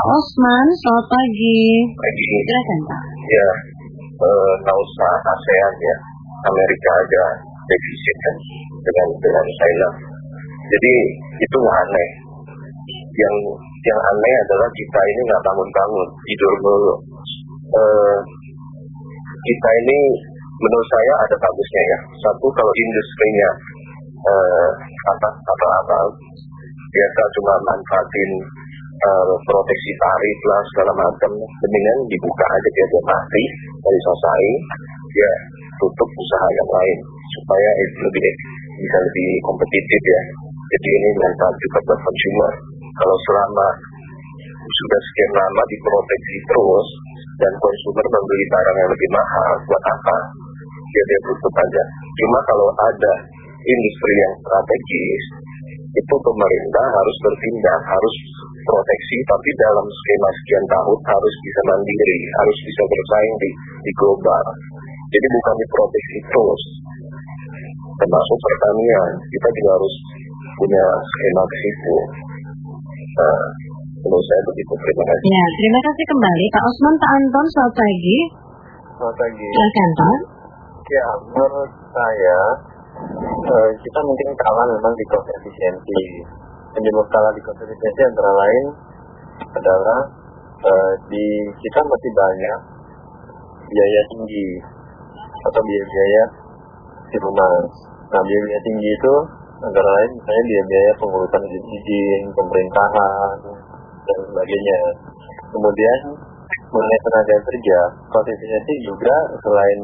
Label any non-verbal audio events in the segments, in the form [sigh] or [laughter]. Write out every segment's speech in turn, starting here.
Pak Osman, selamat pagi. Pagi. Silakan Pak. Ya, eh, nggak usah ASEAN ya. Amerika aja defisit kan dengan dengan China. Jadi itu nggak aneh. Yang yang aneh adalah kita ini nggak bangun-bangun, tidur mulu. Eh, kita ini menurut saya ada bagusnya ya. Satu kalau industrinya eh, apa apa apa biasa cuma manfaatin eh, proteksi tarif lah segala macam. Mendingan dibuka aja dia dia mati dari selesai. Dia tutup usaha yang lain supaya itu lebih bisa lebih kompetitif ya. Jadi ini manfaat juga buat consumer. Kalau selama sudah sekian lama diproteksi terus dan konsumer membeli barang yang lebih mahal buat apa? Dia dia tutup aja. Cuma kalau ada industri yang strategis itu pemerintah harus bertindak, harus proteksi, tapi dalam skema sekian tahun harus bisa mandiri, harus bisa bersaing di, di global. Jadi bukan diproteksi terus, termasuk pertanian. Kita juga harus punya skema ke situ. Nah, menurut saya begitu. Terima kasih. Ya, terima kasih kembali Pak Osman, Pak Anton, selamat pagi. Selamat pagi. Silakan Pak. Ya, menurut saya eh, kita mungkin kalah memang di cost efisiensi. Penyebab kalah di efisiensi antara lain adalah eh, di kita masih banyak biaya tinggi atau biaya-biaya rumah. Nah, biaya tinggi itu antara lain misalnya biaya-biaya pengurusan izin, pemerintahan, dan sebagainya. Kemudian mengenai tenaga kerja, cost efisiensi juga selain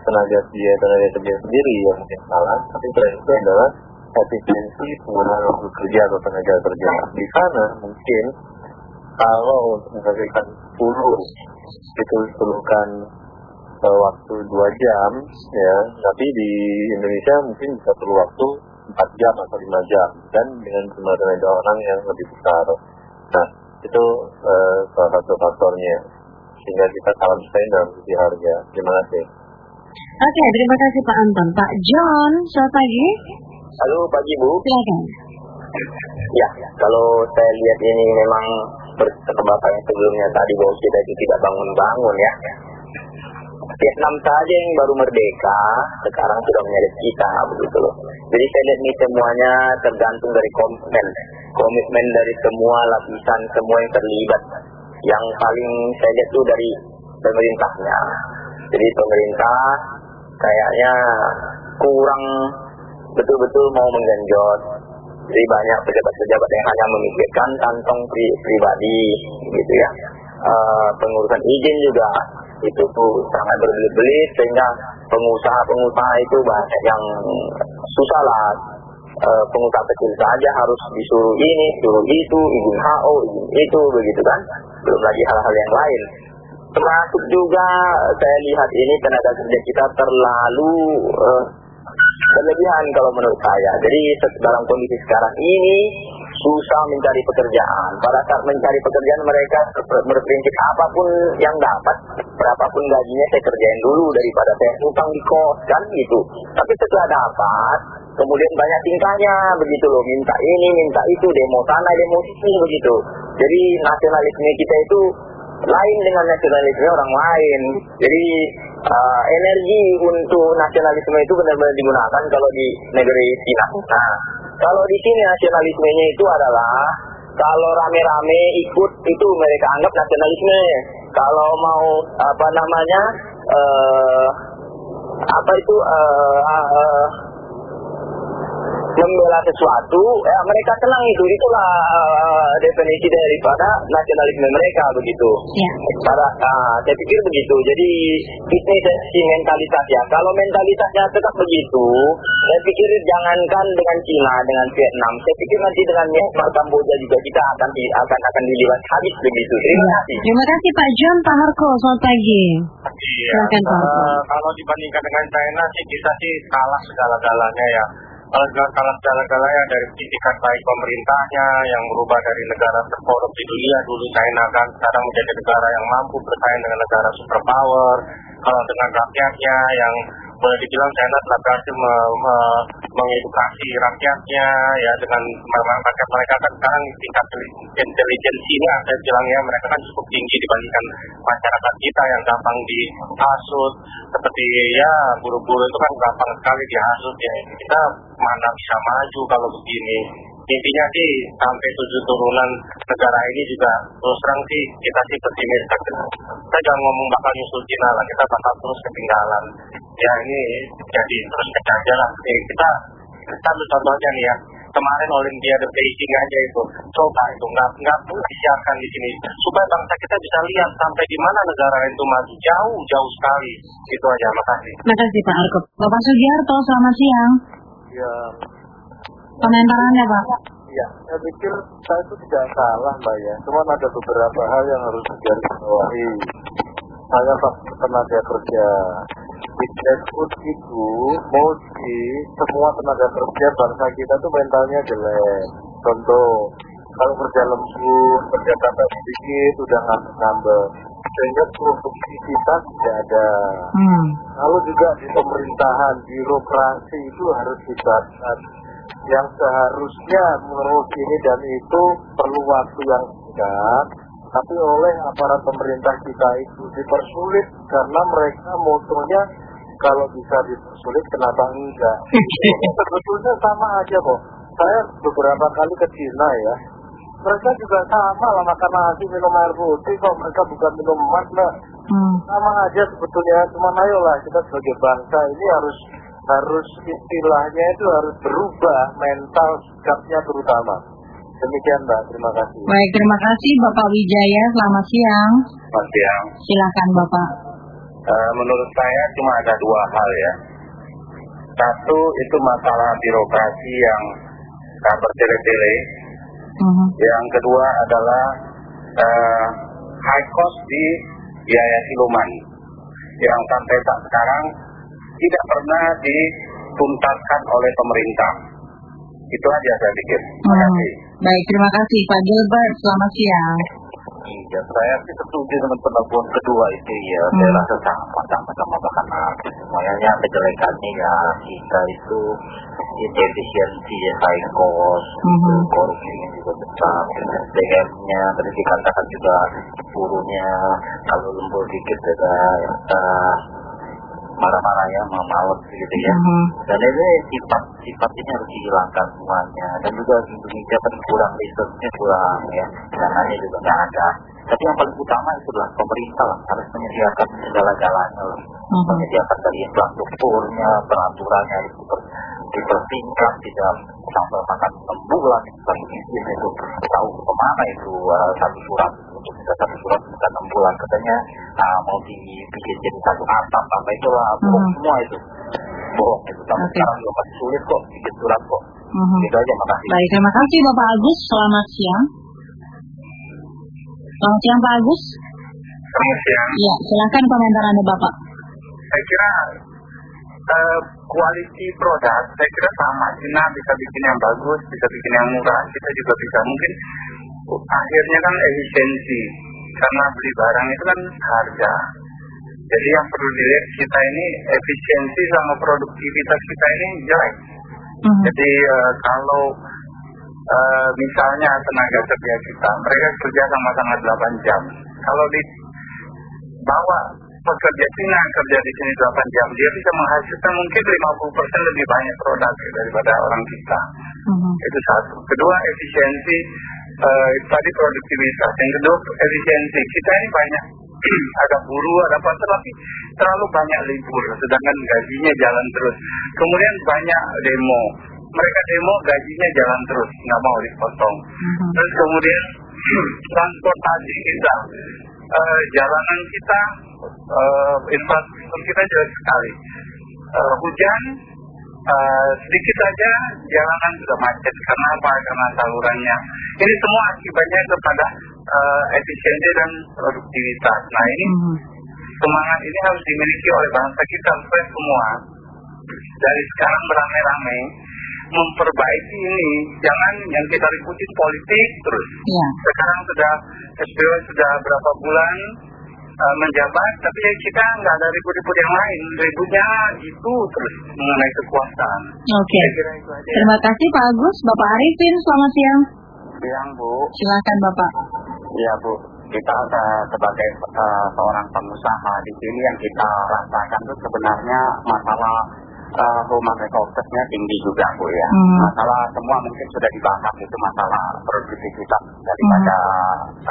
tenaga dia tenaga kerja sendiri yang mungkin salah, tapi selain itu adalah efisiensi penggunaan waktu kerja atau tenaga kerja. Di sana mungkin kalau untuk menghasilkan 10 itu diperlukan uh, waktu 2 jam ya, tapi di Indonesia mungkin bisa perlu waktu 4 jam atau 5 jam dan dengan jumlah tenaga orang yang lebih besar. Nah, itu uh, salah satu faktornya sehingga kita kalah bersaing dalam sisi harga. Terima kasih. Oke, terima kasih Pak Anton. Pak John, selamat pagi. Halo pagi Bu. Silakan. Ya, kalau saya lihat ini memang yang sebelumnya tadi bahwa kita itu tidak bangun-bangun ya. Vietnam saja yang baru merdeka, sekarang sudah menyeret kita begitu loh. Jadi saya lihat ini semuanya tergantung dari komitmen. Komitmen dari semua lapisan, semua yang terlibat. Yang paling saya lihat itu dari pemerintahnya. Jadi pemerintah kayaknya kurang betul-betul mau menggenjot. Jadi banyak pejabat-pejabat yang hanya memikirkan kantong pri pribadi, gitu ya. Uh, pengurusan izin juga itu tuh sangat berbelit-belit sehingga pengusaha-pengusaha itu banyak yang susah lah. Uh, pengusaha kecil saja harus disuruh ini, suruh itu, izin HO, izin itu, begitu kan. Belum lagi hal-hal yang lain termasuk juga saya lihat ini tenaga kerja kita terlalu uh, berlebihan kalau menurut saya. Jadi dalam kondisi sekarang ini susah mencari pekerjaan. Pada saat mencari pekerjaan mereka berprinsip apa pun yang dapat, berapapun gajinya saya kerjain dulu daripada saya utang di kos kan gitu. Tapi setelah dapat, kemudian banyak tingkahnya begitu loh, minta ini, minta itu, demo sana, demo sini begitu. Jadi nasionalisme kita itu lain dengan nasionalisme orang lain. Jadi uh, energi untuk nasionalisme itu benar-benar digunakan kalau di negeri Cina. Nah, kalau di sini nasionalismenya itu adalah kalau rame-rame ikut itu mereka anggap nasionalisme. Kalau mau apa namanya uh, apa itu uh, uh, membela sesuatu, ya mereka tenang itu. Itulah uh, definisi daripada nasionalisme mereka begitu. Ya. Para, uh, saya pikir begitu. Jadi ini si mentalitas ya. Kalau mentalitasnya tetap begitu, saya pikir jangankan dengan Cina, dengan Vietnam, saya pikir nanti dengan Myanmar, Kamboja juga kita akan akan akan dilihat habis begitu. Terima kasih. Terima kasih Pak John, Pak Harko, selamat pagi. Iya. Silakan, Pak. Uh, kalau dibandingkan dengan China sih kita sih kalah segala-galanya ya. Segala-galanya dari pendidikan baik pemerintahnya yang berubah dari negara terkorup di dunia dulu China kan sekarang menjadi negara yang mampu bersaing dengan negara superpower. Kalau dengan rakyatnya yang boleh dibilang China telah berhasil me, me, mengedukasi rakyatnya ya dengan rakyat mereka. Kan sekarang tingkat intelijensinya saya bilang ya mereka kan cukup tinggi dibandingkan masyarakat kita yang gampang dihasut. Seperti ya buru-buru itu kan gampang sekali dihasut ya. Kita mana bisa maju kalau begini? Intinya sih sampai tujuh turunan negara ini juga terus terang sih kita sih pesimis. Kita jangan ngomong bakal nyusul Cina lah kita bakal terus ketinggalan ya ini jadi terus kecaja lah. Kita satu contohnya nih ya. Kemarin Olimpiade Beijing aja itu. Coba itu nggak nggak disiarkan di sini. Supaya bangsa kita bisa lihat sampai di mana negara itu maju. Jauh jauh sekali. Itu aja makasih. Makasih Pak Arko Bapak Sugiarto selamat siang. Ya. Komentarannya Pak. Ya, saya pikir saya itu tidak salah Mbak ya. Cuma ada beberapa hal yang harus digarisbawahi. Saya faktor tenaga kerja. Food itu mesti semua tenaga kerja bangsa kita tuh mentalnya jelek. Contoh, kalau kerja lembur, kerja tambah sedikit, udah ngambek-ngambek. Sehingga produktivitas tidak ada. hmm. Lalu juga di pemerintahan, birokrasi itu harus dibatasi yang seharusnya mengurus ini dan itu perlu waktu yang singkat, tapi oleh aparat pemerintah kita itu dipersulit karena mereka motonya kalau bisa dipersulit kenapa enggak? [laughs] Sebetulnya sama aja kok. Saya beberapa kali ke Cina ya, mereka juga sama lah makan nasi minum air putih kok mereka bukan minum emas lah. Hmm. Sama aja sebetulnya, cuma ayolah kita sebagai bangsa ini harus harus istilahnya itu harus berubah mental sikapnya terutama. Demikian Mbak, terima kasih. Baik, terima kasih Bapak Wijaya. Selamat siang. Selamat siang. Silakan Bapak. Uh, menurut saya cuma ada dua hal ya. Satu itu masalah birokrasi yang tak bertele-tele. Uh -huh. Yang kedua adalah uh, high cost di biaya siluman yang sampai saat sekarang tidak pernah dituntaskan oleh pemerintah. Itu aja saya pikir. Terima Hmm. kasih. Baik, terima kasih Pak Gilbert. Selamat siang. Iya, saya sih setuju dengan pendapat kedua itu ya. Hmm. Saya rasa sama sama-sama bahkan semuanya kejelekannya ya kita itu efisiensi ya high cost, Mhm. korupsinya juga besar, SDM-nya tadi dikatakan juga burunya kalau lembur dikit ada uh, marah-marah ya, males gitu ya. Mhm. Dan ini sifat sifat ini harus dihilangkan semuanya. Dan juga Indonesia kan kurang risetnya kurang ya, dananya juga nggak ada. Tapi yang paling utama itu adalah pemerintah lah harus menyediakan segala-galanya lah. Mhm. Menyediakan dari infrastrukturnya, peraturannya itu per, dipersingkat tidak sampai makan enam bulan paling izin itu tahu ke mana itu uh, satu surat untuk bisa satu surat bisa enam bulan katanya uh, mau dibikin jadi satu atap apa itulah Mhm. semua itu bohong itu tapi Oke. sekarang juga masih sulit kok bikin surat kok Mhm. itu aja makasih Baik, terima kasih Bapak Agus. Selamat siang. Selamat siang Pak Agus. Selamat siang. Ya, silakan komentar Anda Bapak. Saya kira uh, quality produk, saya kira sama. Cina bisa bikin yang bagus, bisa bikin yang murah, kita juga bisa. Mungkin akhirnya kan efisiensi. Karena beli barang itu kan harga. Jadi yang perlu dilihat kita ini efisiensi sama produktivitas kita ini jelek. Mhm. Jadi eh, kalau eh, misalnya tenaga kerja kita, mereka kerja sama-sama 8 jam. Kalau dibawa pekerja Cina kerja di sini 8 jam, dia bisa menghasilkan mungkin 50% lebih banyak produk daripada orang kita. Mhm. Itu satu. Kedua, efisiensi eh, tadi produktivitas. Yang kedua, efisiensi. Kita ini banyak [clears throat] ada buruh, ada apa, tapi terlalu banyak libur, sedangkan gajinya jalan terus. Kemudian banyak demo. Mereka demo gajinya jalan terus, nggak mau dipotong. Mhm. Terus kemudian [clears throat] transportasi kita, eh, jalanan kita, eh, infrastruktur kita jelek sekali. Eh, hujan eh, sedikit saja jalanan sudah macet karena apa? Karena salurannya. Ini semua akibatnya kepada eh, efisiensi dan produktivitas. Nah ini Mhm. semangat ini harus dimiliki oleh bangsa kita supaya semua dari sekarang beramai-ramai memperbaiki ini. Jangan yang kita ributin politik terus. Ya. Sekarang sudah SPO sudah berapa bulan uh, menjabat, tapi kita nggak ada ribut-ribut yang lain. Ributnya itu terus mengenai kekuasaan. Oke. Ya. Terima kasih Pak Agus. Bapak Arifin, selamat siang. Siang Bu, Silakan Bapak. Iya Bu, kita uh, sebagai uh, seorang pengusaha di sini yang kita rasakan itu sebenarnya masalah uh, human resources-nya tinggi juga Bu ya. Hmm. Masalah semua mungkin sudah dibahas itu masalah produktivitas daripada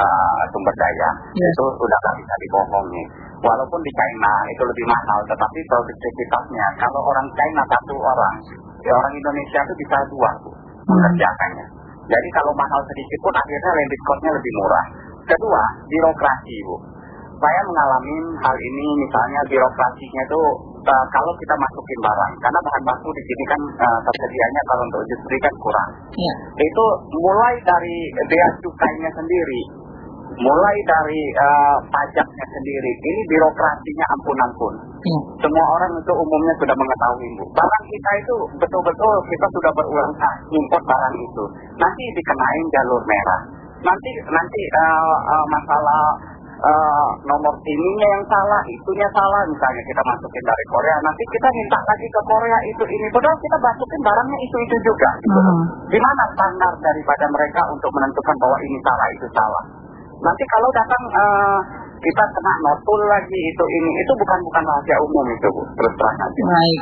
uh, sumber daya. Yes. Itu udah nggak bisa dibohongi. Walaupun di China itu lebih mahal, tetapi produktivitasnya kalau orang China satu orang, ya orang Indonesia itu bisa dua Bu mengerjakannya. Jadi kalau mahal sedikit pun akhirnya landed cost-nya lebih murah. Kedua, birokrasi, Bu. Saya mengalami hal ini misalnya birokrasinya itu eh, kalau kita masukin barang, karena bahan baku di sini kan eh, tersedianya kalau untuk industri kan kurang. Ya. Itu mulai dari bea cukainya sendiri, mulai dari eh, pajaknya sendiri, ini birokrasinya ampun-ampun. Ya. Semua orang itu umumnya sudah mengetahui bu. Barang kita itu betul-betul kita sudah berulang import barang itu. Nanti dikenain jalur merah. Nanti nanti eh, eh, masalah eh, nomor ininya yang salah, itunya salah. Misalnya kita masukin dari Korea, nanti kita minta lagi ke Korea itu ini. Padahal kita masukin barangnya itu itu juga. Gitu. Hmm. Di mana standar daripada mereka untuk menentukan bahwa ini salah itu salah? Nanti kalau datang eh, kita kena notul lagi itu ini itu bukan bukan rahasia umum itu bu terus terang aja. Baik.